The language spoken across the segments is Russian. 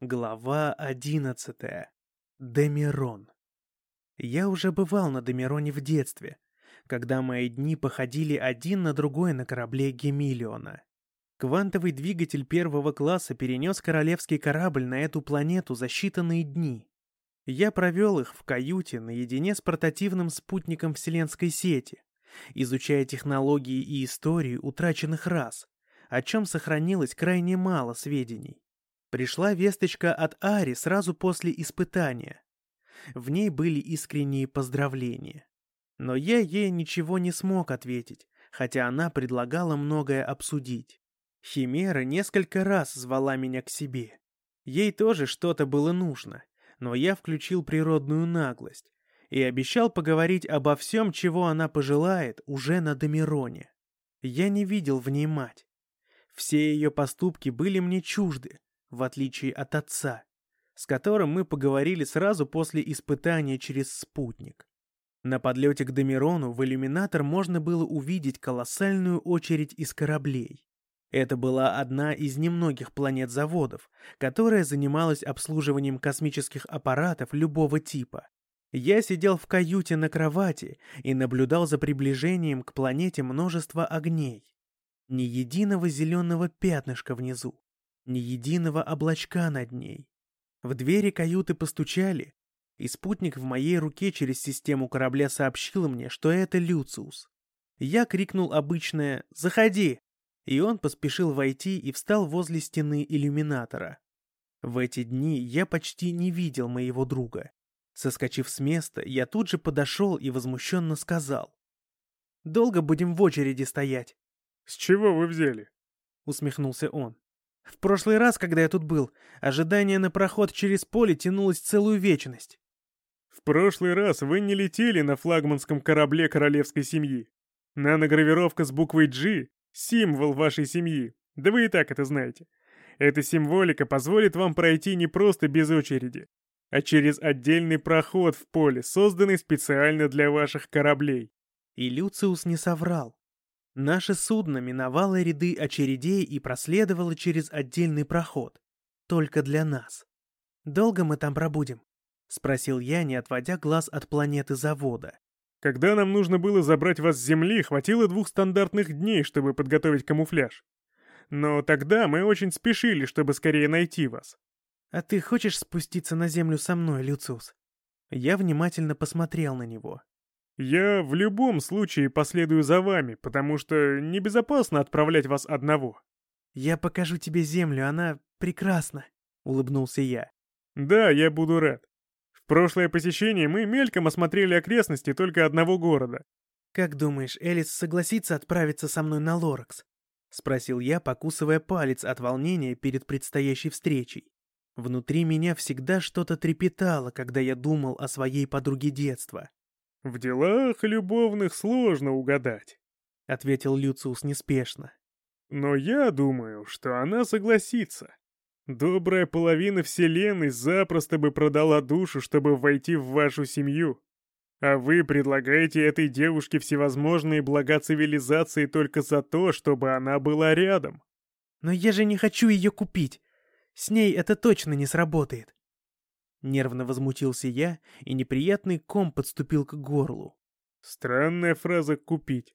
Глава одиннадцатая. Демирон. Я уже бывал на Демироне в детстве, когда мои дни походили один на другой на корабле Гемиллиона. Квантовый двигатель первого класса перенес королевский корабль на эту планету за считанные дни. Я провел их в каюте наедине с портативным спутником вселенской сети, изучая технологии и историю утраченных рас, о чем сохранилось крайне мало сведений. Пришла весточка от Ари сразу после испытания. В ней были искренние поздравления. Но я ей ничего не смог ответить, хотя она предлагала многое обсудить. Химера несколько раз звала меня к себе. Ей тоже что-то было нужно, но я включил природную наглость и обещал поговорить обо всем, чего она пожелает, уже на Домироне. Я не видел в ней мать. Все ее поступки были мне чужды, в отличие от отца, с которым мы поговорили сразу после испытания через спутник. На подлете к Домирону в иллюминатор можно было увидеть колоссальную очередь из кораблей. Это была одна из немногих планет-заводов, которая занималась обслуживанием космических аппаратов любого типа. Я сидел в каюте на кровати и наблюдал за приближением к планете множества огней. Ни единого зеленого пятнышка внизу ни единого облачка над ней. В двери каюты постучали, и спутник в моей руке через систему корабля сообщил мне, что это Люциус. Я крикнул обычное «Заходи!», и он поспешил войти и встал возле стены иллюминатора. В эти дни я почти не видел моего друга. Соскочив с места, я тут же подошел и возмущенно сказал. «Долго будем в очереди стоять?» «С чего вы взяли?» — усмехнулся он. В прошлый раз, когда я тут был, ожидание на проход через поле тянулось целую вечность. В прошлый раз вы не летели на флагманском корабле королевской семьи. Наногравировка с буквой G — символ вашей семьи. Да вы и так это знаете. Эта символика позволит вам пройти не просто без очереди, а через отдельный проход в поле, созданный специально для ваших кораблей. И Люциус не соврал. Наше судно миновало ряды очередей и проследовало через отдельный проход. Только для нас. «Долго мы там пробудем?» — спросил я, не отводя глаз от планеты завода. «Когда нам нужно было забрать вас с Земли, хватило двух стандартных дней, чтобы подготовить камуфляж. Но тогда мы очень спешили, чтобы скорее найти вас». «А ты хочешь спуститься на Землю со мной, Люциус?» Я внимательно посмотрел на него. «Я в любом случае последую за вами, потому что небезопасно отправлять вас одного». «Я покажу тебе землю, она прекрасна», — улыбнулся я. «Да, я буду рад. В прошлое посещение мы мельком осмотрели окрестности только одного города». «Как думаешь, Элис согласится отправиться со мной на Лоракс?» — спросил я, покусывая палец от волнения перед предстоящей встречей. Внутри меня всегда что-то трепетало, когда я думал о своей подруге детства. «В делах любовных сложно угадать», — ответил Люциус неспешно. «Но я думаю, что она согласится. Добрая половина Вселенной запросто бы продала душу, чтобы войти в вашу семью. А вы предлагаете этой девушке всевозможные блага цивилизации только за то, чтобы она была рядом». «Но я же не хочу ее купить. С ней это точно не сработает. Нервно возмутился я, и неприятный ком подступил к горлу. Странная фраза «купить».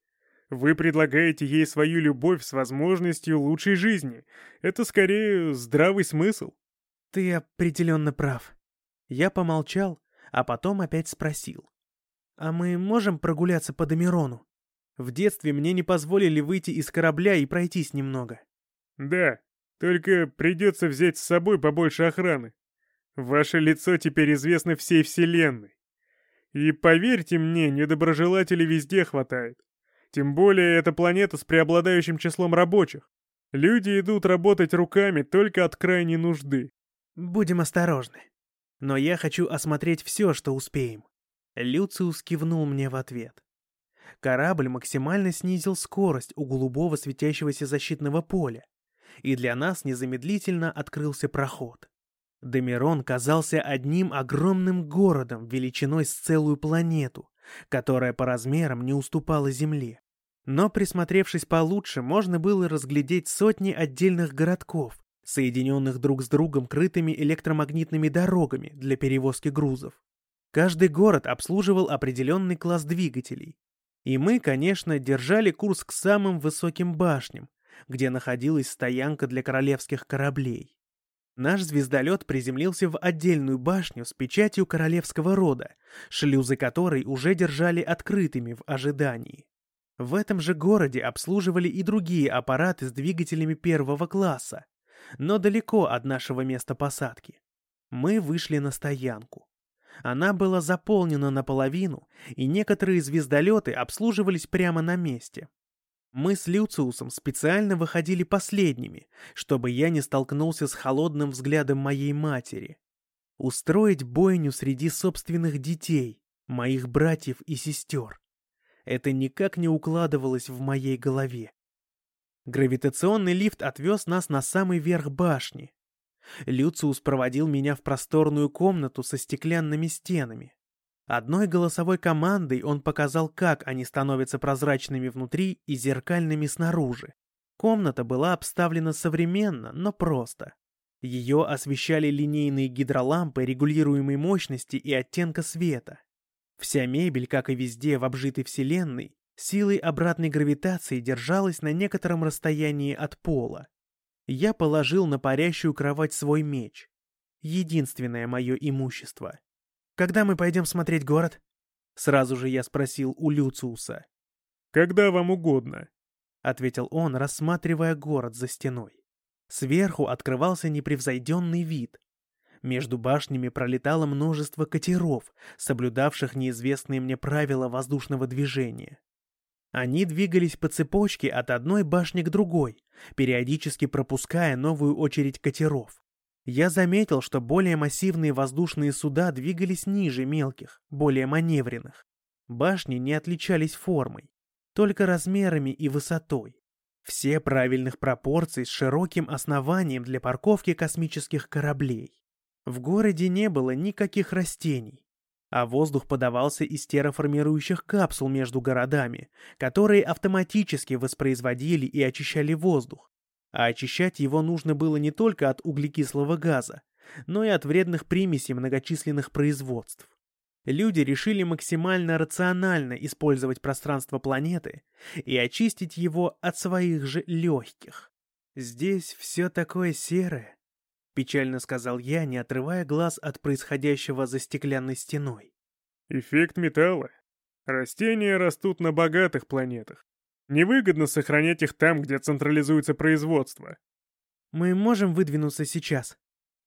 Вы предлагаете ей свою любовь с возможностью лучшей жизни. Это скорее здравый смысл. Ты определенно прав. Я помолчал, а потом опять спросил. А мы можем прогуляться по Домирону? В детстве мне не позволили выйти из корабля и пройтись немного. Да, только придется взять с собой побольше охраны. Ваше лицо теперь известно всей вселенной. И поверьте мне, недоброжелателей везде хватает. Тем более эта планета с преобладающим числом рабочих. Люди идут работать руками только от крайней нужды. Будем осторожны. Но я хочу осмотреть все, что успеем. Люциус кивнул мне в ответ. Корабль максимально снизил скорость у голубого светящегося защитного поля, и для нас незамедлительно открылся проход. Демирон казался одним огромным городом величиной с целую планету, которая по размерам не уступала Земле. Но присмотревшись получше, можно было разглядеть сотни отдельных городков, соединенных друг с другом крытыми электромагнитными дорогами для перевозки грузов. Каждый город обслуживал определенный класс двигателей. И мы, конечно, держали курс к самым высоким башням, где находилась стоянка для королевских кораблей. Наш звездолет приземлился в отдельную башню с печатью королевского рода, шлюзы которой уже держали открытыми в ожидании. В этом же городе обслуживали и другие аппараты с двигателями первого класса, но далеко от нашего места посадки. Мы вышли на стоянку. Она была заполнена наполовину, и некоторые звездолеты обслуживались прямо на месте. Мы с Люциусом специально выходили последними, чтобы я не столкнулся с холодным взглядом моей матери. Устроить бойню среди собственных детей, моих братьев и сестер. Это никак не укладывалось в моей голове. Гравитационный лифт отвез нас на самый верх башни. Люциус проводил меня в просторную комнату со стеклянными стенами. Одной голосовой командой он показал, как они становятся прозрачными внутри и зеркальными снаружи. Комната была обставлена современно, но просто. Ее освещали линейные гидролампы регулируемой мощности и оттенка света. Вся мебель, как и везде в обжитой вселенной, силой обратной гравитации держалась на некотором расстоянии от пола. Я положил на парящую кровать свой меч. Единственное мое имущество. Когда мы пойдем смотреть город?» Сразу же я спросил у Люциуса. «Когда вам угодно», — ответил он, рассматривая город за стеной. Сверху открывался непревзойденный вид. Между башнями пролетало множество катеров, соблюдавших неизвестные мне правила воздушного движения. Они двигались по цепочке от одной башни к другой, периодически пропуская новую очередь катеров. Я заметил, что более массивные воздушные суда двигались ниже мелких, более маневренных. Башни не отличались формой, только размерами и высотой. Все правильных пропорций с широким основанием для парковки космических кораблей. В городе не было никаких растений, а воздух подавался из терраформирующих капсул между городами, которые автоматически воспроизводили и очищали воздух, а очищать его нужно было не только от углекислого газа, но и от вредных примесей многочисленных производств. Люди решили максимально рационально использовать пространство планеты и очистить его от своих же легких. «Здесь все такое серое», — печально сказал я, не отрывая глаз от происходящего за стеклянной стеной. «Эффект металла. Растения растут на богатых планетах, Невыгодно сохранять их там, где централизуется производство. Мы можем выдвинуться сейчас.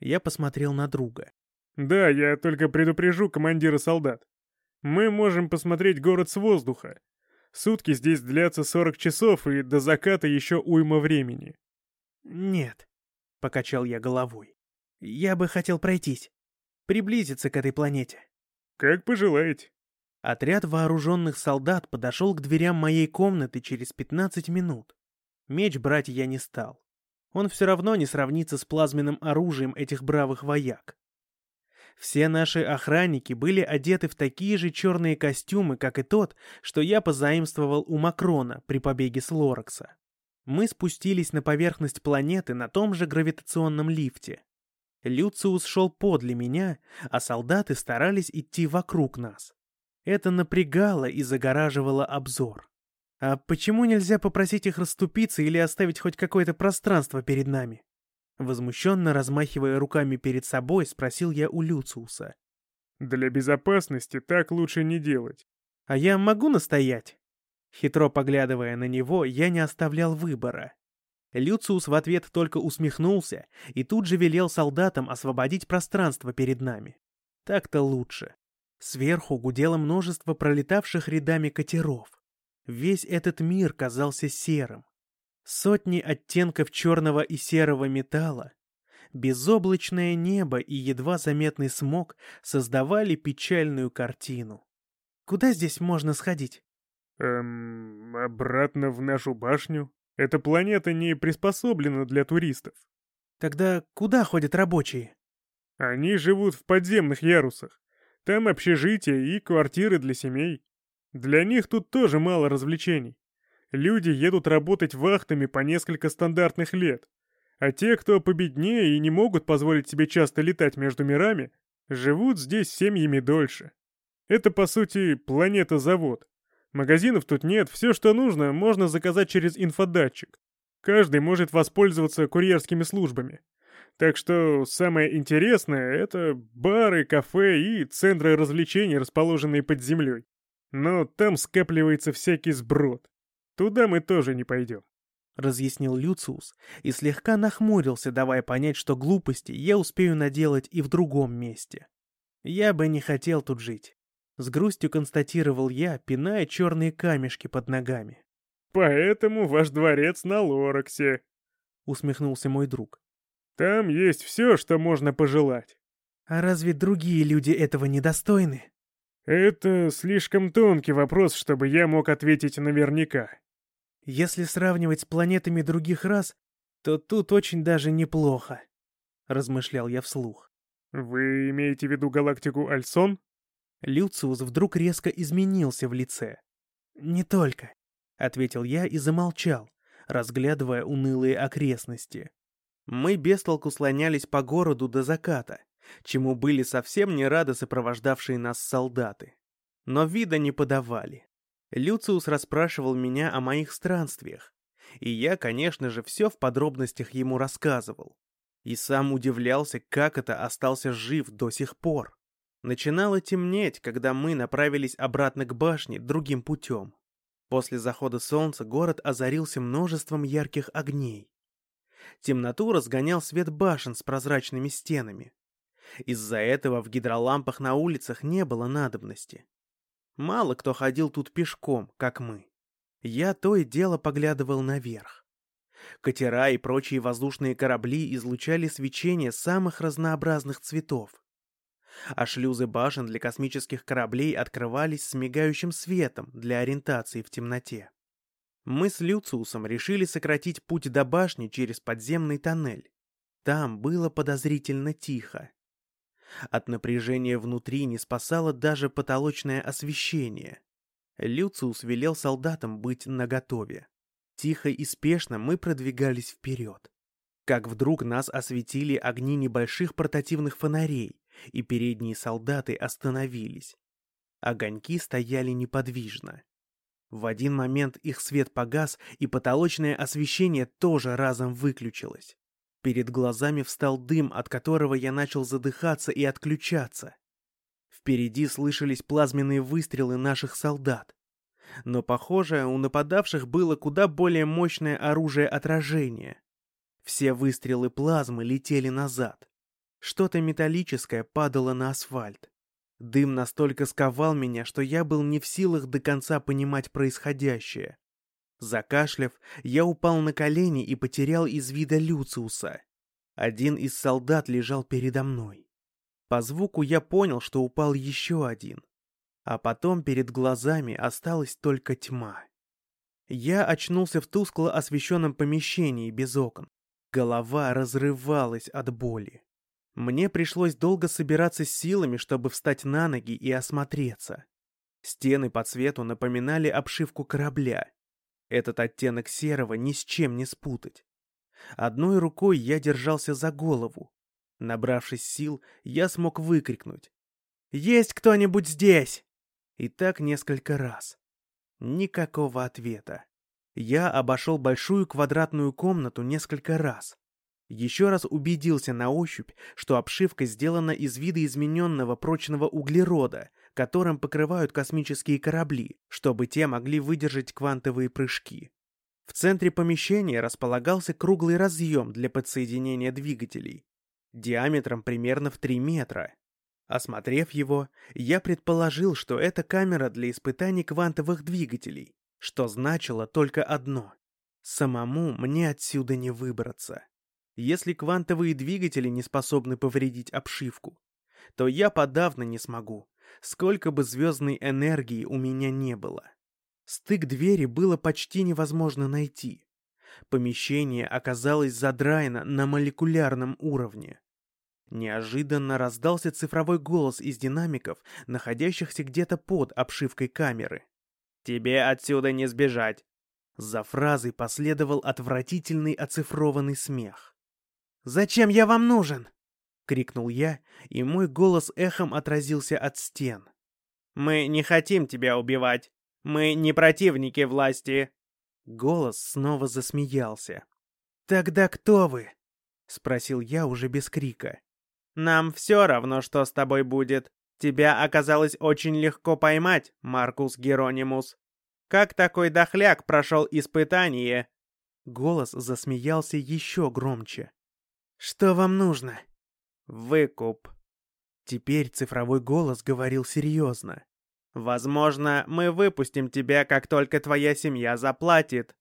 Я посмотрел на друга. Да, я только предупрежу командира солдат. Мы можем посмотреть город с воздуха. Сутки здесь длятся 40 часов, и до заката еще уйма времени. Нет, покачал я головой. Я бы хотел пройтись. Приблизиться к этой планете. Как пожелаете. Отряд вооруженных солдат подошел к дверям моей комнаты через 15 минут. Меч брать я не стал. Он все равно не сравнится с плазменным оружием этих бравых вояк. Все наши охранники были одеты в такие же черные костюмы, как и тот, что я позаимствовал у Макрона при побеге с Лоракса. Мы спустились на поверхность планеты на том же гравитационном лифте. Люциус шел подле меня, а солдаты старались идти вокруг нас. Это напрягало и загораживало обзор. А почему нельзя попросить их расступиться или оставить хоть какое-то пространство перед нами? Возмущенно размахивая руками перед собой, спросил я у Люциуса. «Для безопасности так лучше не делать». «А я могу настоять?» Хитро поглядывая на него, я не оставлял выбора. Люциус в ответ только усмехнулся и тут же велел солдатам освободить пространство перед нами. Так-то лучше. Сверху гудело множество пролетавших рядами катеров. Весь этот мир казался серым. Сотни оттенков черного и серого металла, безоблачное небо и едва заметный смог создавали печальную картину. Куда здесь можно сходить? Эм, обратно в нашу башню. Эта планета не приспособлена для туристов. Тогда куда ходят рабочие? Они живут в подземных ярусах. Там общежитие и квартиры для семей. Для них тут тоже мало развлечений. Люди едут работать вахтами по несколько стандартных лет. А те, кто победнее и не могут позволить себе часто летать между мирами, живут здесь семьями дольше. Это, по сути, планета-завод. Магазинов тут нет, все, что нужно, можно заказать через инфодатчик. Каждый может воспользоваться курьерскими службами. Так что самое интересное — это бары, кафе и центры развлечений, расположенные под землей. Но там скапливается всякий сброд. Туда мы тоже не пойдем. Разъяснил Люциус и слегка нахмурился, давая понять, что глупости я успею наделать и в другом месте. Я бы не хотел тут жить. С грустью констатировал я, пиная черные камешки под ногами. «Поэтому ваш дворец на Лораксе», — усмехнулся мой друг. «Там есть все, что можно пожелать». «А разве другие люди этого недостойны?» «Это слишком тонкий вопрос, чтобы я мог ответить наверняка». «Если сравнивать с планетами других рас, то тут очень даже неплохо», — размышлял я вслух. «Вы имеете в виду галактику Альсон?» Люциус вдруг резко изменился в лице. «Не только», — ответил я и замолчал, разглядывая унылые окрестности. Мы без толку слонялись по городу до заката, чему были совсем не рады сопровождавшие нас солдаты. Но вида не подавали. Люциус расспрашивал меня о моих странствиях, и я, конечно же, все в подробностях ему рассказывал. И сам удивлялся, как это остался жив до сих пор. Начинало темнеть, когда мы направились обратно к башне другим путем. После захода солнца город озарился множеством ярких огней. Темноту разгонял свет башен с прозрачными стенами. Из-за этого в гидролампах на улицах не было надобности. Мало кто ходил тут пешком, как мы. Я то и дело поглядывал наверх. Катера и прочие воздушные корабли излучали свечение самых разнообразных цветов. А шлюзы башен для космических кораблей открывались с мигающим светом для ориентации в темноте. Мы с Люциусом решили сократить путь до башни через подземный тоннель. Там было подозрительно тихо. От напряжения внутри не спасало даже потолочное освещение. Люциус велел солдатам быть наготове. Тихо и спешно мы продвигались вперед. Как вдруг нас осветили огни небольших портативных фонарей, и передние солдаты остановились. Огоньки стояли неподвижно. В один момент их свет погас, и потолочное освещение тоже разом выключилось. Перед глазами встал дым, от которого я начал задыхаться и отключаться. Впереди слышались плазменные выстрелы наших солдат. Но, похоже, у нападавших было куда более мощное оружие отражения. Все выстрелы плазмы летели назад. Что-то металлическое падало на асфальт. Дым настолько сковал меня, что я был не в силах до конца понимать происходящее. Закашляв, я упал на колени и потерял из вида Люциуса. Один из солдат лежал передо мной. По звуку я понял, что упал еще один. А потом перед глазами осталась только тьма. Я очнулся в тускло освещенном помещении без окон. Голова разрывалась от боли. Мне пришлось долго собираться с силами, чтобы встать на ноги и осмотреться. Стены по цвету напоминали обшивку корабля, этот оттенок серого ни с чем не спутать. Одной рукой я держался за голову. Набравшись сил, я смог выкрикнуть. «Есть кто-нибудь здесь?» И так несколько раз. Никакого ответа. Я обошел большую квадратную комнату несколько раз. Еще раз убедился на ощупь, что обшивка сделана из видоизмененного прочного углерода, которым покрывают космические корабли, чтобы те могли выдержать квантовые прыжки. В центре помещения располагался круглый разъем для подсоединения двигателей, диаметром примерно в 3 метра. Осмотрев его, я предположил, что это камера для испытаний квантовых двигателей, что значило только одно — самому мне отсюда не выбраться. Если квантовые двигатели не способны повредить обшивку, то я подавно не смогу, сколько бы звездной энергии у меня не было. Стык двери было почти невозможно найти. Помещение оказалось задраено на молекулярном уровне. Неожиданно раздался цифровой голос из динамиков, находящихся где-то под обшивкой камеры. «Тебе отсюда не сбежать!» За фразой последовал отвратительный оцифрованный смех. Зачем я вам нужен?» — крикнул я, и мой голос эхом отразился от стен. «Мы не хотим тебя убивать. Мы не противники власти». Голос снова засмеялся. «Тогда кто вы?» — спросил я уже без крика. «Нам все равно, что с тобой будет. Тебя оказалось очень легко поймать, Маркус Геронимус. Как такой дохляк прошел испытание?» Голос засмеялся еще громче. «Что вам нужно?» «Выкуп». Теперь цифровой голос говорил серьезно. «Возможно, мы выпустим тебя, как только твоя семья заплатит».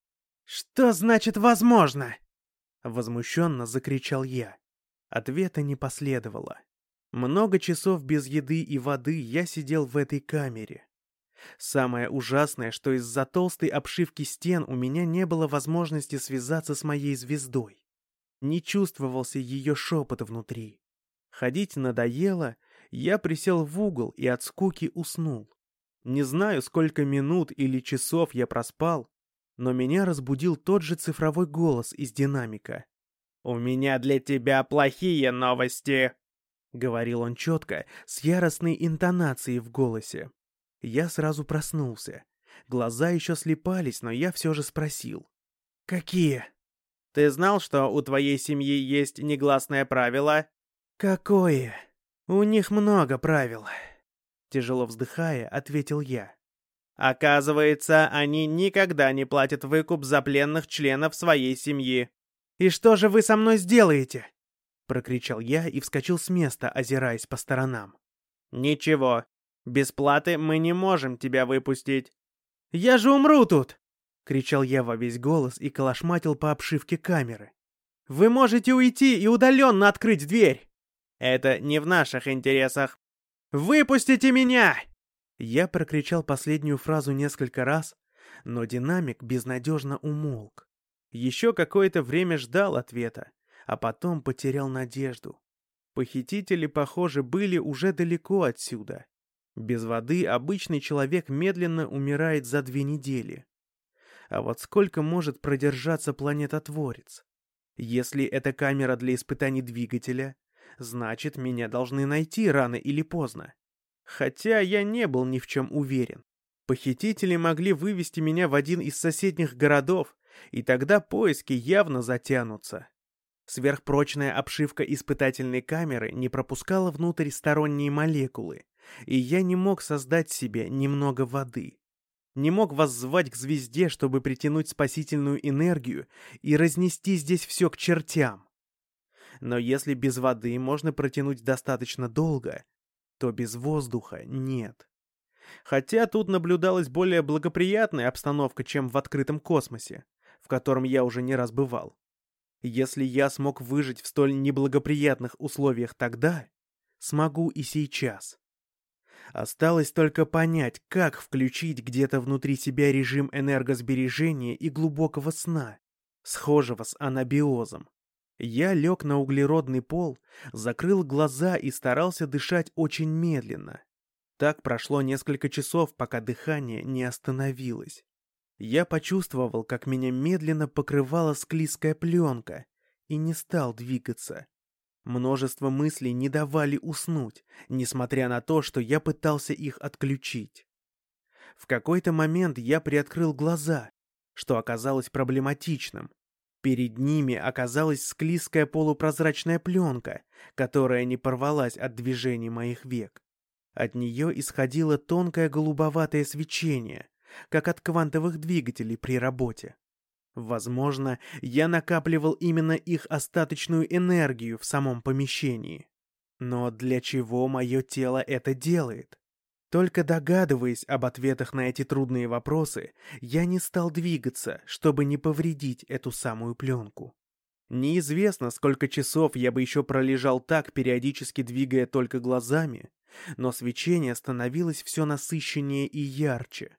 «Что значит «возможно»?» Возмущенно закричал я. Ответа не последовало. Много часов без еды и воды я сидел в этой камере. Самое ужасное, что из-за толстой обшивки стен у меня не было возможности связаться с моей звездой. Не чувствовался ее шепот внутри. Ходить надоело, я присел в угол и от скуки уснул. Не знаю, сколько минут или часов я проспал, но меня разбудил тот же цифровой голос из динамика. «У меня для тебя плохие новости», — говорил он четко, с яростной интонацией в голосе. Я сразу проснулся. Глаза еще слепались, но я все же спросил. «Какие?» «Ты знал, что у твоей семьи есть негласное правило?» «Какое? У них много правил», — тяжело вздыхая, ответил я. «Оказывается, они никогда не платят выкуп за пленных членов своей семьи». «И что же вы со мной сделаете?» — прокричал я и вскочил с места, озираясь по сторонам. «Ничего. Без платы мы не можем тебя выпустить». «Я же умру тут!» — кричал я во весь голос и калашматил по обшивке камеры. «Вы можете уйти и удаленно открыть дверь!» Это не в наших интересах. Выпустите меня!» Я прокричал последнюю фразу несколько раз, но динамик безнадежно умолк. Еще какое-то время ждал ответа, а потом потерял надежду. Похитители, похоже, были уже далеко отсюда. Без воды обычный человек медленно умирает за две недели. А вот сколько может продержаться планетотворец? Если это камера для испытаний двигателя, значит, меня должны найти рано или поздно. Хотя я не был ни в чем уверен. Похитители могли вывести меня в один из соседних городов, и тогда поиски явно затянутся. Сверхпрочная обшивка испытательной камеры не пропускала внутрь сторонние молекулы, и я не мог создать себе немного воды. Не мог воззвать к звезде, чтобы притянуть спасительную энергию и разнести здесь все к чертям. Но если без воды можно протянуть достаточно долго, то без воздуха нет. Хотя тут наблюдалась более благоприятная обстановка, чем в открытом космосе, в котором я уже не раз бывал. Если я смог выжить в столь неблагоприятных условиях тогда, смогу и сейчас. Осталось только понять, как включить где-то внутри себя режим энергосбережения и глубокого сна, схожего с анабиозом. Я лег на углеродный пол, закрыл глаза и старался дышать очень медленно. Так прошло несколько часов, пока дыхание не остановилось. Я почувствовал, как меня медленно покрывала склизкая пленка, и не стал двигаться. Множество мыслей не давали уснуть, несмотря на то, что я пытался их отключить. В какой-то момент я приоткрыл глаза, что оказалось проблематичным, Перед ними оказалась склизкая полупрозрачная пленка, которая не порвалась от движений моих век. От нее исходило тонкое голубоватое свечение, как от квантовых двигателей при работе. Возможно, я накапливал именно их остаточную энергию в самом помещении. Но для чего мое тело это делает? Только догадываясь об ответах на эти трудные вопросы, я не стал двигаться, чтобы не повредить эту самую пленку. Неизвестно, сколько часов я бы еще пролежал так, периодически двигая только глазами, но свечение становилось все насыщеннее и ярче.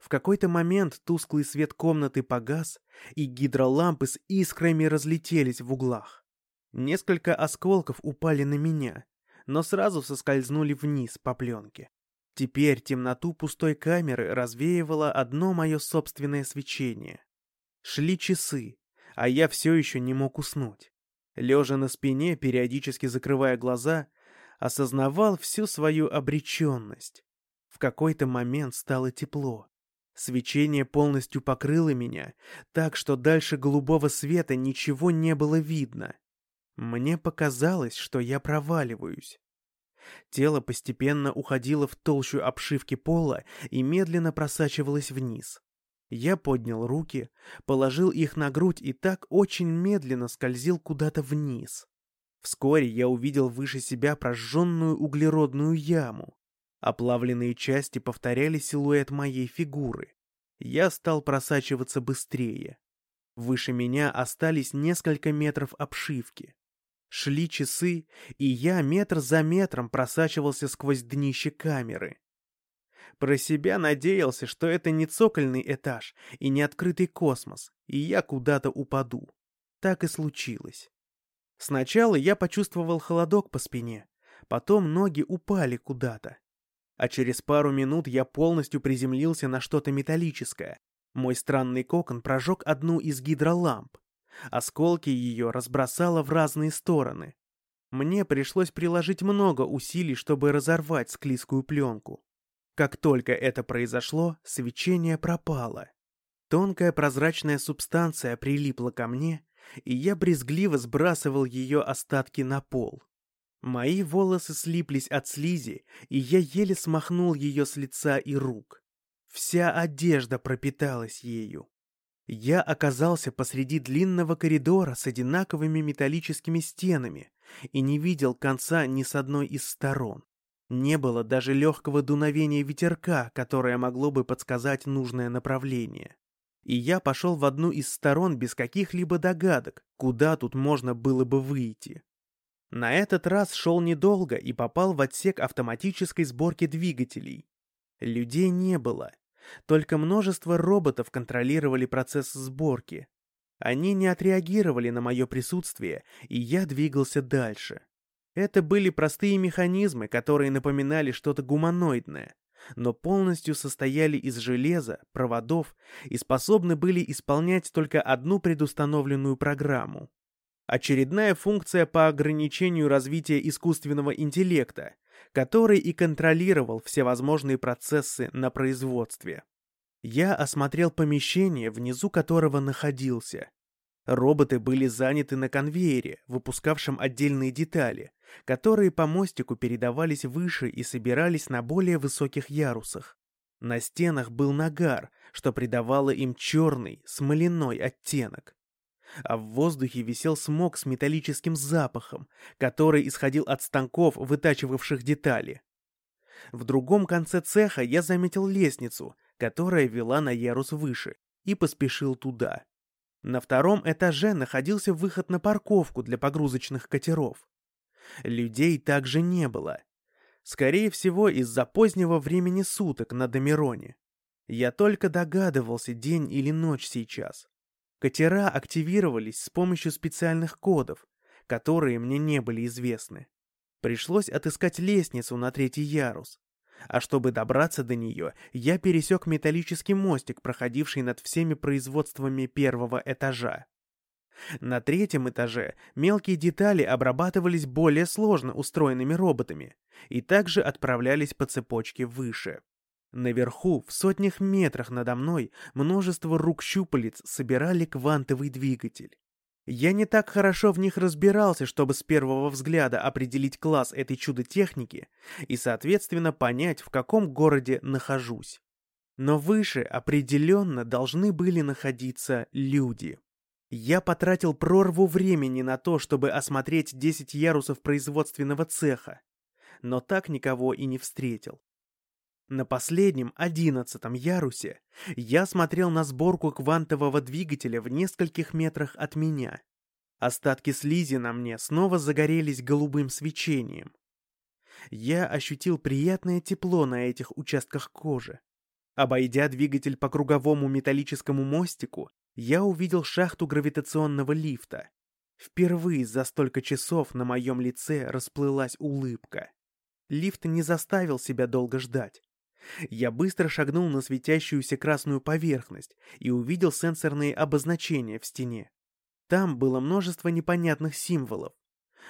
В какой-то момент тусклый свет комнаты погас, и гидролампы с искрами разлетелись в углах. Несколько осколков упали на меня, но сразу соскользнули вниз по пленке. Теперь темноту пустой камеры развеивало одно мое собственное свечение. Шли часы, а я все еще не мог уснуть. Лежа на спине, периодически закрывая глаза, осознавал всю свою обреченность. В какой-то момент стало тепло. Свечение полностью покрыло меня, так что дальше голубого света ничего не было видно. Мне показалось, что я проваливаюсь. Тело постепенно уходило в толщу обшивки пола и медленно просачивалось вниз. Я поднял руки, положил их на грудь и так очень медленно скользил куда-то вниз. Вскоре я увидел выше себя прожженную углеродную яму. Оплавленные части повторяли силуэт моей фигуры. Я стал просачиваться быстрее. Выше меня остались несколько метров обшивки. Шли часы, и я метр за метром просачивался сквозь днище камеры. Про себя надеялся, что это не цокольный этаж и не открытый космос, и я куда-то упаду. Так и случилось. Сначала я почувствовал холодок по спине, потом ноги упали куда-то. А через пару минут я полностью приземлился на что-то металлическое. Мой странный кокон прожег одну из гидроламп. Осколки ее разбросало в разные стороны. Мне пришлось приложить много усилий, чтобы разорвать склизкую пленку. Как только это произошло, свечение пропало. Тонкая прозрачная субстанция прилипла ко мне, и я брезгливо сбрасывал ее остатки на пол. Мои волосы слиплись от слизи, и я еле смахнул ее с лица и рук. Вся одежда пропиталась ею. Я оказался посреди длинного коридора с одинаковыми металлическими стенами и не видел конца ни с одной из сторон. Не было даже легкого дуновения ветерка, которое могло бы подсказать нужное направление. И я пошел в одну из сторон без каких-либо догадок, куда тут можно было бы выйти. На этот раз шел недолго и попал в отсек автоматической сборки двигателей. Людей не было, только множество роботов контролировали процесс сборки. Они не отреагировали на мое присутствие, и я двигался дальше. Это были простые механизмы, которые напоминали что-то гуманоидное, но полностью состояли из железа, проводов и способны были исполнять только одну предустановленную программу. Очередная функция по ограничению развития искусственного интеллекта, который и контролировал все возможные процессы на производстве. Я осмотрел помещение, внизу которого находился. Роботы были заняты на конвейере, выпускавшем отдельные детали, которые по мостику передавались выше и собирались на более высоких ярусах. На стенах был нагар, что придавало им черный, смоляной оттенок а в воздухе висел смог с металлическим запахом, который исходил от станков, вытачивавших детали. В другом конце цеха я заметил лестницу, которая вела на ярус выше, и поспешил туда. На втором этаже находился выход на парковку для погрузочных катеров. Людей также не было. Скорее всего, из-за позднего времени суток на Домироне. Я только догадывался, день или ночь сейчас. Катера активировались с помощью специальных кодов, которые мне не были известны. Пришлось отыскать лестницу на третий ярус. А чтобы добраться до нее, я пересек металлический мостик, проходивший над всеми производствами первого этажа. На третьем этаже мелкие детали обрабатывались более сложно устроенными роботами и также отправлялись по цепочке выше. Наверху, в сотнях метрах надо мной, множество рук-щупалец собирали квантовый двигатель. Я не так хорошо в них разбирался, чтобы с первого взгляда определить класс этой чудо-техники и, соответственно, понять, в каком городе нахожусь. Но выше определенно должны были находиться люди. Я потратил прорву времени на то, чтобы осмотреть 10 ярусов производственного цеха, но так никого и не встретил. На последнем, одиннадцатом ярусе я смотрел на сборку квантового двигателя в нескольких метрах от меня. Остатки слизи на мне снова загорелись голубым свечением. Я ощутил приятное тепло на этих участках кожи. Обойдя двигатель по круговому металлическому мостику, я увидел шахту гравитационного лифта. Впервые за столько часов на моем лице расплылась улыбка. Лифт не заставил себя долго ждать. Я быстро шагнул на светящуюся красную поверхность и увидел сенсорные обозначения в стене. Там было множество непонятных символов,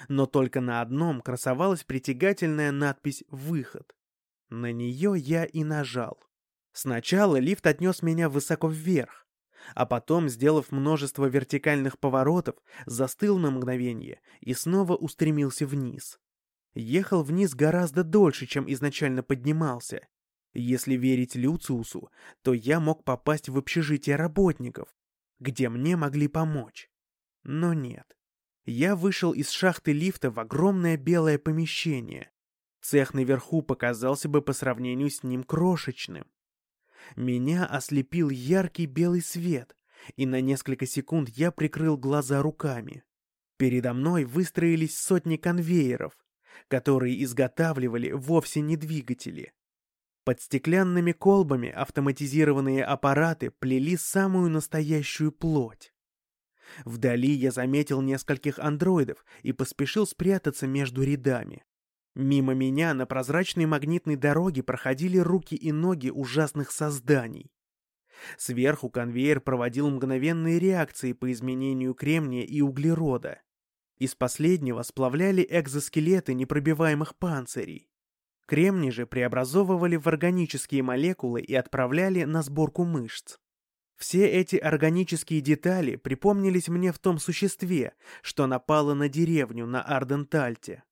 но только на одном красовалась притягательная надпись «Выход». На нее я и нажал. Сначала лифт отнес меня высоко вверх, а потом, сделав множество вертикальных поворотов, застыл на мгновение и снова устремился вниз. Ехал вниз гораздо дольше, чем изначально поднимался. Если верить Люциусу, то я мог попасть в общежитие работников, где мне могли помочь. Но нет. Я вышел из шахты лифта в огромное белое помещение. Цех наверху показался бы по сравнению с ним крошечным. Меня ослепил яркий белый свет, и на несколько секунд я прикрыл глаза руками. Передо мной выстроились сотни конвейеров, которые изготавливали вовсе не двигатели. Под стеклянными колбами автоматизированные аппараты плели самую настоящую плоть. Вдали я заметил нескольких андроидов и поспешил спрятаться между рядами. Мимо меня на прозрачной магнитной дороге проходили руки и ноги ужасных созданий. Сверху конвейер проводил мгновенные реакции по изменению кремния и углерода. Из последнего сплавляли экзоскелеты непробиваемых панцирей. Кремний же преобразовывали в органические молекулы и отправляли на сборку мышц. Все эти органические детали припомнились мне в том существе, что напало на деревню на Ардентальте.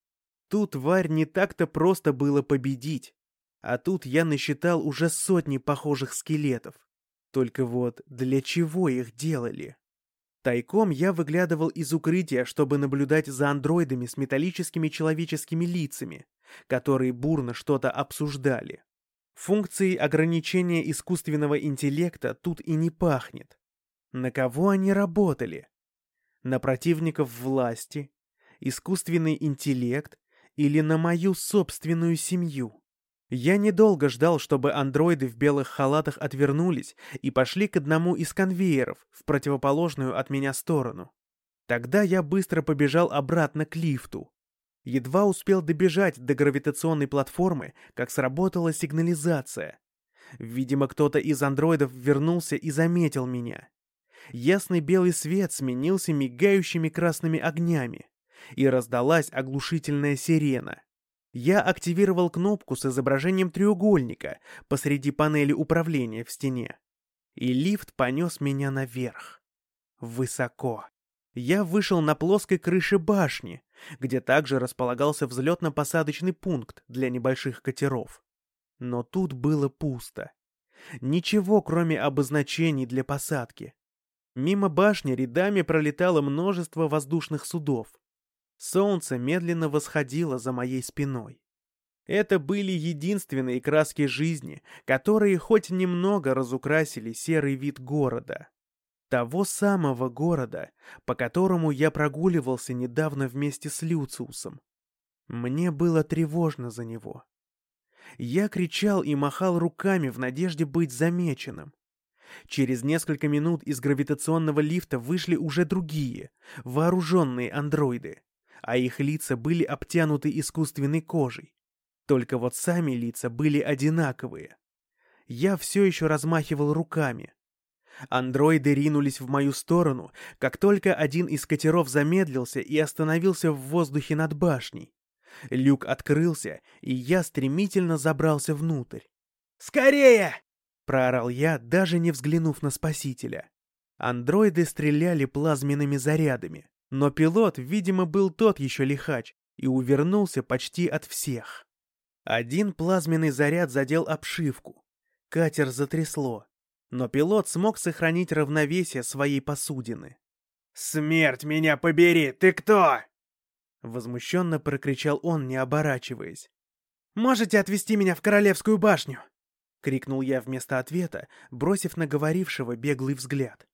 Ту тварь не так-то просто было победить. А тут я насчитал уже сотни похожих скелетов. Только вот для чего их делали? Тайком я выглядывал из укрытия, чтобы наблюдать за андроидами с металлическими человеческими лицами, которые бурно что-то обсуждали. Функции ограничения искусственного интеллекта тут и не пахнет. На кого они работали? На противников власти, искусственный интеллект или на мою собственную семью. Я недолго ждал, чтобы андроиды в белых халатах отвернулись и пошли к одному из конвейеров в противоположную от меня сторону. Тогда я быстро побежал обратно к лифту. Едва успел добежать до гравитационной платформы, как сработала сигнализация. Видимо, кто-то из андроидов вернулся и заметил меня. Ясный белый свет сменился мигающими красными огнями и раздалась оглушительная сирена. Я активировал кнопку с изображением треугольника посреди панели управления в стене. И лифт понес меня наверх. Высоко. Я вышел на плоской крыше башни, где также располагался взлетно-посадочный пункт для небольших катеров. Но тут было пусто. Ничего, кроме обозначений для посадки. Мимо башни рядами пролетало множество воздушных судов. Солнце медленно восходило за моей спиной. Это были единственные краски жизни, которые хоть немного разукрасили серый вид города. Того самого города, по которому я прогуливался недавно вместе с Люциусом. Мне было тревожно за него. Я кричал и махал руками в надежде быть замеченным. Через несколько минут из гравитационного лифта вышли уже другие, вооруженные андроиды а их лица были обтянуты искусственной кожей. Только вот сами лица были одинаковые. Я все еще размахивал руками. Андроиды ринулись в мою сторону, как только один из катеров замедлился и остановился в воздухе над башней. Люк открылся, и я стремительно забрался внутрь. «Скорее!» — проорал я, даже не взглянув на спасителя. Андроиды стреляли плазменными зарядами. Но пилот, видимо, был тот еще лихач и увернулся почти от всех. Один плазменный заряд задел обшивку. Катер затрясло. Но пилот смог сохранить равновесие своей посудины. «Смерть меня побери! Ты кто?» Возмущенно прокричал он, не оборачиваясь. «Можете отвезти меня в Королевскую башню?» — крикнул я вместо ответа, бросив на говорившего беглый взгляд.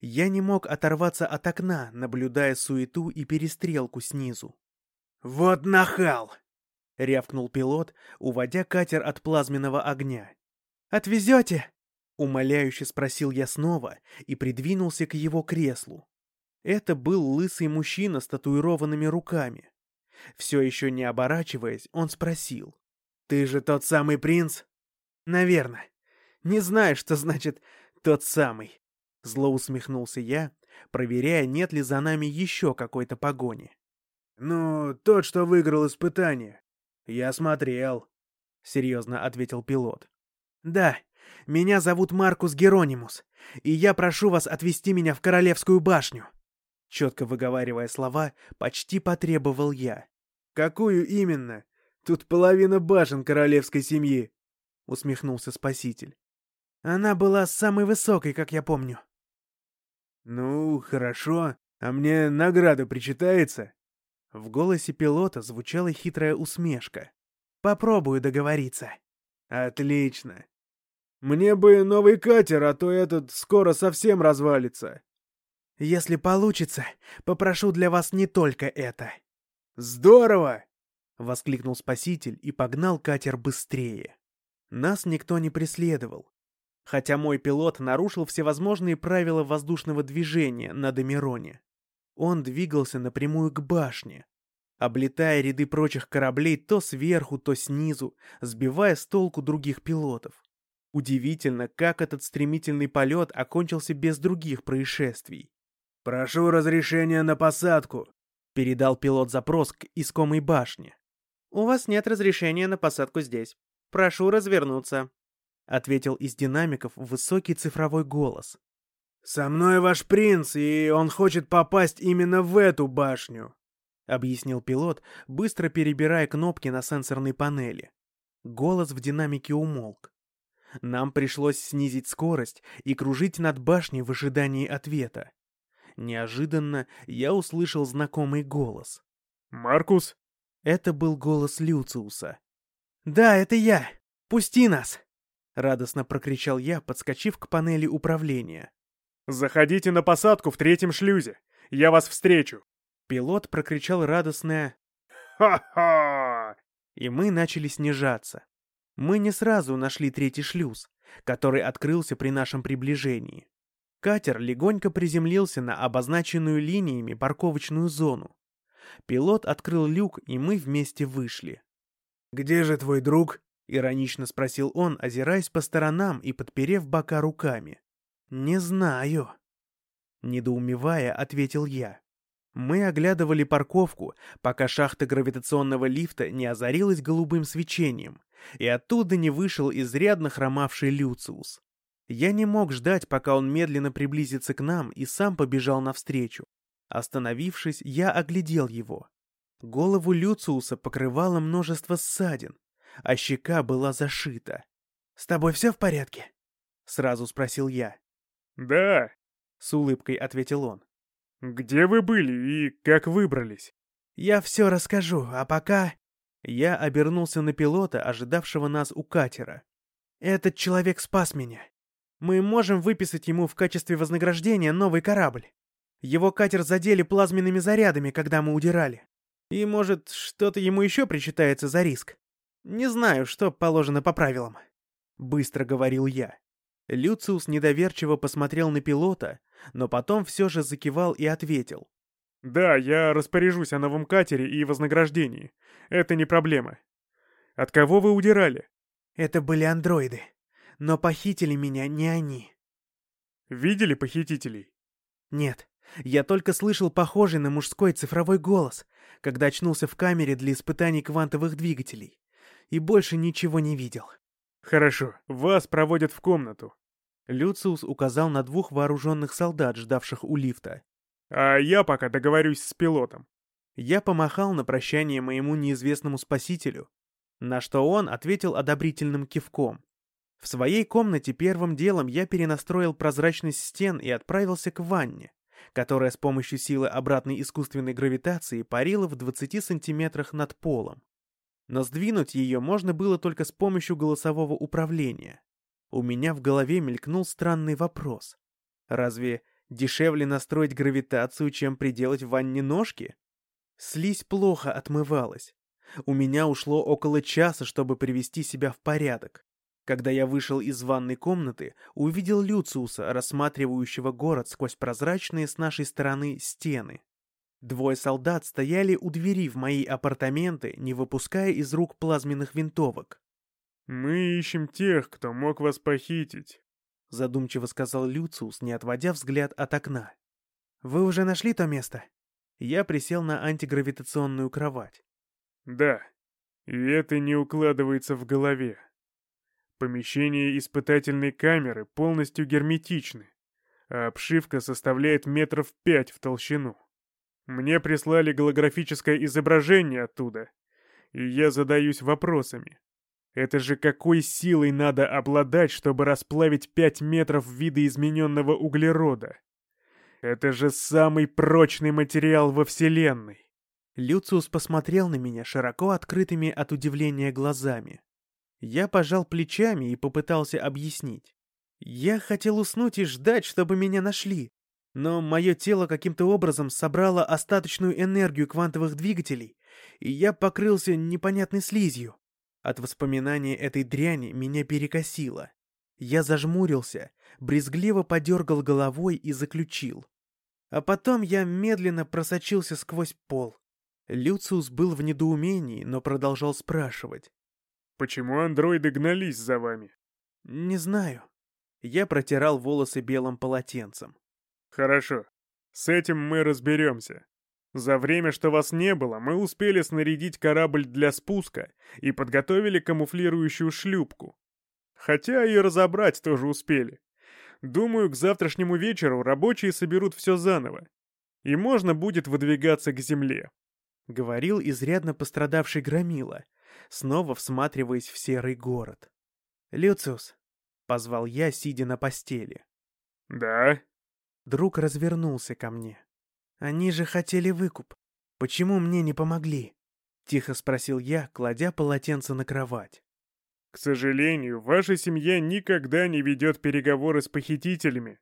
Я не мог оторваться от окна, наблюдая суету и перестрелку снизу. «Вот нахал!» — рявкнул пилот, уводя катер от плазменного огня. «Отвезете?» — умоляюще спросил я снова и придвинулся к его креслу. Это был лысый мужчина с татуированными руками. Все еще не оборачиваясь, он спросил. «Ты же тот самый принц?» «Наверное. Не знаю, что значит «тот самый». Зло усмехнулся я проверяя, нет ли за нами еще какой-то погони. «Ну, тот, что выиграл испытание. Я смотрел», — серьезно ответил пилот. «Да, меня зовут Маркус Геронимус, и я прошу вас отвезти меня в Королевскую башню». Четко выговаривая слова, почти потребовал я. «Какую именно? Тут половина башен королевской семьи», — усмехнулся спаситель. «Она была самой высокой, как я помню». «Ну, хорошо. А мне награда причитается?» В голосе пилота звучала хитрая усмешка. «Попробую договориться». «Отлично. Мне бы новый катер, а то этот скоро совсем развалится». «Если получится, попрошу для вас не только это». «Здорово!» — воскликнул спаситель и погнал катер быстрее. Нас никто не преследовал. Хотя мой пилот нарушил всевозможные правила воздушного движения на Домироне. Он двигался напрямую к башне, облетая ряды прочих кораблей то сверху, то снизу, сбивая с толку других пилотов. Удивительно, как этот стремительный полет окончился без других происшествий. «Прошу разрешения на посадку», — передал пилот запрос к искомой башне. «У вас нет разрешения на посадку здесь. Прошу развернуться», — ответил из динамиков высокий цифровой голос. «Со мной ваш принц, и он хочет попасть именно в эту башню», — объяснил пилот, быстро перебирая кнопки на сенсорной панели. Голос в динамике умолк. Нам пришлось снизить скорость и кружить над башней в ожидании ответа. Неожиданно я услышал знакомый голос. «Маркус?» Это был голос Люциуса. «Да, это я! Пусти нас!» Радостно прокричал я, подскочив к панели управления. «Заходите на посадку в третьем шлюзе. Я вас встречу». Пилот прокричал радостное «Ха-ха!» И мы начали снижаться. Мы не сразу нашли третий шлюз, который открылся при нашем приближении. Катер легонько приземлился на обозначенную линиями парковочную зону. Пилот открыл люк, и мы вместе вышли. «Где же твой друг?» — иронично спросил он, озираясь по сторонам и подперев бока руками. «Не знаю». Недоумевая, ответил я. Мы оглядывали парковку, пока шахта гравитационного лифта не озарилась голубым свечением, и оттуда не вышел изрядно хромавший Люциус. Я не мог ждать, пока он медленно приблизится к нам и сам побежал навстречу. Остановившись, я оглядел его. Голову Люциуса покрывало множество ссадин, а щека была зашита. «С тобой все в порядке?» — сразу спросил я. «Да», — с улыбкой ответил он. «Где вы были и как выбрались?» «Я все расскажу, а пока...» Я обернулся на пилота, ожидавшего нас у катера. «Этот человек спас меня. Мы можем выписать ему в качестве вознаграждения новый корабль. Его катер задели плазменными зарядами, когда мы удирали. И, может, что-то ему еще причитается за риск. Не знаю, что положено по правилам». Быстро говорил я. Люциус недоверчиво посмотрел на пилота, но потом все же закивал и ответил. «Да, я распоряжусь о новом катере и вознаграждении. Это не проблема. От кого вы удирали?» «Это были андроиды. Но похитили меня не они». «Видели похитителей?» «Нет. Я только слышал похожий на мужской цифровой голос, когда очнулся в камере для испытаний квантовых двигателей. И больше ничего не видел». «Хорошо. Вас проводят в комнату. Люциус указал на двух вооруженных солдат, ждавших у лифта. «А я пока договорюсь с пилотом». Я помахал на прощание моему неизвестному спасителю, на что он ответил одобрительным кивком. В своей комнате первым делом я перенастроил прозрачность стен и отправился к ванне, которая с помощью силы обратной искусственной гравитации парила в 20 сантиметрах над полом. Но сдвинуть ее можно было только с помощью голосового управления. У меня в голове мелькнул странный вопрос. Разве дешевле настроить гравитацию, чем приделать в ванне ножки? Слизь плохо отмывалась. У меня ушло около часа, чтобы привести себя в порядок. Когда я вышел из ванной комнаты, увидел Люциуса, рассматривающего город сквозь прозрачные с нашей стороны стены. Двое солдат стояли у двери в мои апартаменты, не выпуская из рук плазменных винтовок. «Мы ищем тех, кто мог вас похитить», — задумчиво сказал Люциус, не отводя взгляд от окна. вы уже нашли то место?» Я присел на антигравитационную кровать. «Да, и это не укладывается в голове. Помещение испытательной камеры полностью герметичны, а обшивка составляет метров пять в толщину. Мне прислали голографическое изображение оттуда, и я задаюсь вопросами. Это же какой силой надо обладать, чтобы расплавить пять метров видоизмененного углерода? Это же самый прочный материал во Вселенной. Люциус посмотрел на меня широко открытыми от удивления глазами. Я пожал плечами и попытался объяснить. Я хотел уснуть и ждать, чтобы меня нашли. Но мое тело каким-то образом собрало остаточную энергию квантовых двигателей, и я покрылся непонятной слизью. От воспоминания этой дряни меня перекосило. Я зажмурился, брезгливо подергал головой и заключил. А потом я медленно просочился сквозь пол. Люциус был в недоумении, но продолжал спрашивать. «Почему андроиды гнались за вами?» «Не знаю». Я протирал волосы белым полотенцем. «Хорошо. С этим мы разберемся. За время, что вас не было, мы успели снарядить корабль для спуска и подготовили камуфлирующую шлюпку. Хотя и разобрать тоже успели. Думаю, к завтрашнему вечеру рабочие соберут все заново. И можно будет выдвигаться к земле. Говорил изрядно пострадавший Громила, снова всматриваясь в серый город. «Люциус», — позвал я, сидя на постели. «Да?» Друг развернулся ко мне. «Они же хотели выкуп. Почему мне не помогли?» — тихо спросил я, кладя полотенце на кровать. К сожалению, ваша семья никогда не ведет переговоры с похитителями,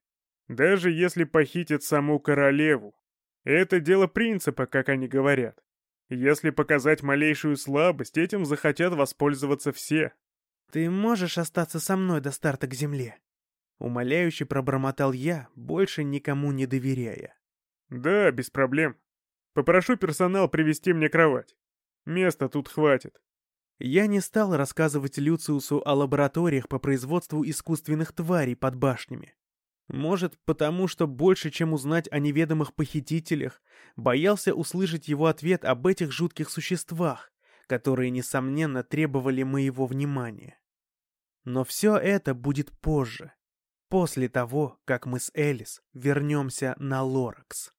даже если похитят саму королеву. Это дело принципа, как они говорят. Если показать малейшую слабость, этим захотят воспользоваться все. «Ты можешь остаться со мной до старта к земле?» Умоляюще пробормотал я, больше никому не доверяя. «Да, без проблем. Попрошу персонал привести мне кровать. Места тут хватит». Я не стал рассказывать Люциусу о лабораториях по производству искусственных тварей под башнями. Может, потому что больше, чем узнать о неведомых похитителях, боялся услышать его ответ об этих жутких существах, которые, несомненно, требовали моего внимания. Но все это будет позже, после того, как мы с Элис вернемся на Лоракс.